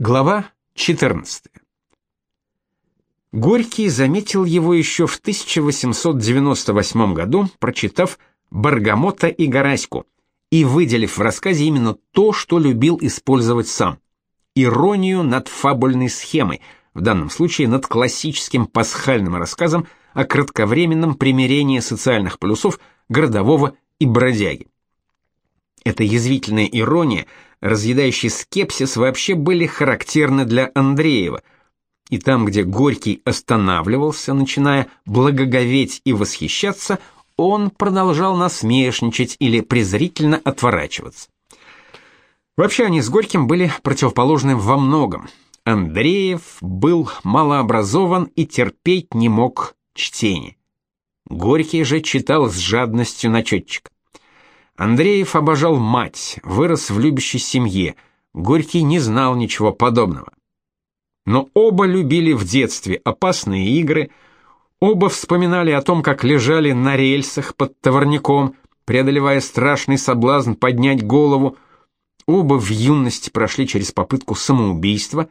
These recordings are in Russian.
Глава 14. Горький заметил его еще в 1898 году, прочитав «Баргамота и Гораську» и выделив в рассказе именно то, что любил использовать сам – иронию над фабульной схемой, в данном случае над классическим пасхальным рассказом о кратковременном примирении социальных полюсов городового и бродяги. Эта язвительная ирония – разъедающий скепсис вообще были характерны для Андреева. И там, где Горький останавливался, начиная благоговеть и восхищаться, он продолжал насмешничать или презрительно отворачиваться. Вообще они с Горьким были противоположны во многом. Андреев был малообразован и терпеть не мог чтение. Горький же читал с жадностью начетчика. Андреев обожал мать, вырос в любящей семье. Горький не знал ничего подобного. Но оба любили в детстве опасные игры, оба вспоминали о том, как лежали на рельсах под товарником, преодолевая страшный соблазн поднять голову. Оба в юности прошли через попытку самоубийства.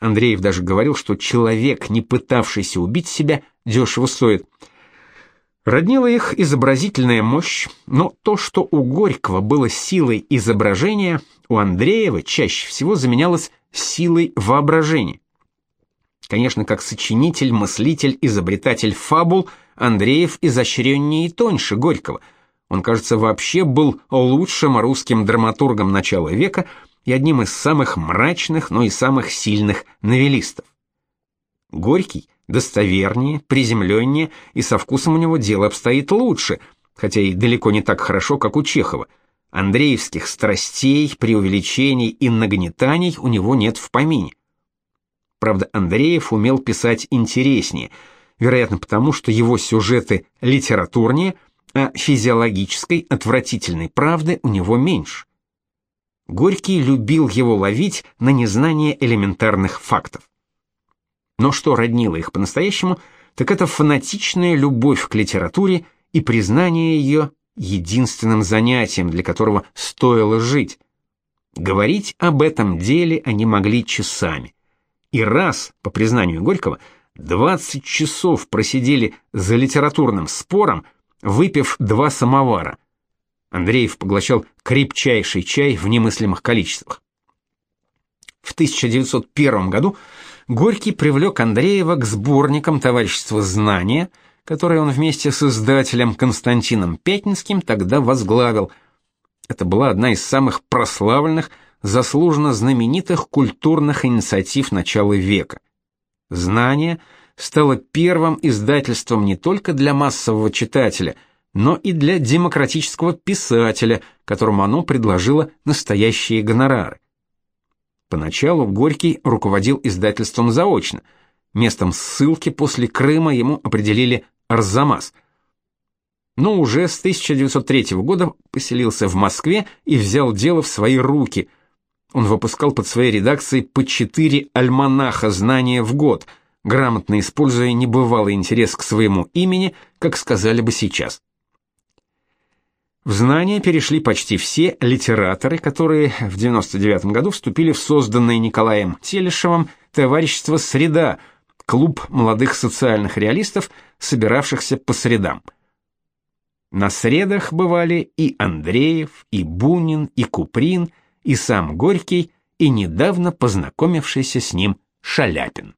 Андреев даже говорил, что человек, не пытавшийся убить себя, дешево стоит – Роднила их изобразительная мощь, но то, что у Горького было силой изображения, у Андреева чаще всего заменялось силой воображения. Конечно, как сочинитель, мыслитель, изобретатель фабул, Андреев изощреннее и тоньше Горького. Он, кажется, вообще был лучшим русским драматургом начала века и одним из самых мрачных, но и самых сильных новеллистов. Горький достовернее, приземленнее, и со вкусом у него дело обстоит лучше, хотя и далеко не так хорошо, как у Чехова. Андреевских страстей, преувеличений и нагнетаний у него нет в помине. Правда, Андреев умел писать интереснее, вероятно, потому что его сюжеты литературнее, а физиологической отвратительной правды у него меньше. Горький любил его ловить на незнание элементарных фактов. Но что роднило их по-настоящему, так это фанатичная любовь к литературе и признание ее единственным занятием, для которого стоило жить. Говорить об этом деле они могли часами. И раз, по признанию Горького, 20 часов просидели за литературным спором, выпив два самовара. Андреев поглощал крепчайший чай в немыслимых количествах. В 1901 году Горький привлек Андреева к сборникам товарищества знания, которые он вместе с издателем Константином Пятницким тогда возглавил. Это была одна из самых прославленных, заслуженно знаменитых культурных инициатив начала века. Знание стало первым издательством не только для массового читателя, но и для демократического писателя, которому оно предложило настоящие гонорары. Поначалу Горький руководил издательством заочно. Местом ссылки после Крыма ему определили Арзамас. Но уже с 1903 года поселился в Москве и взял дело в свои руки. Он выпускал под своей редакцией по четыре альманаха знания в год, грамотно используя небывалый интерес к своему имени, как сказали бы сейчас. В знания перешли почти все литераторы, которые в 99 году вступили в созданное Николаем Телешевым товарищество «Среда», клуб молодых социальных реалистов, собиравшихся по средам. На средах бывали и Андреев, и Бунин, и Куприн, и сам Горький, и недавно познакомившийся с ним Шаляпин.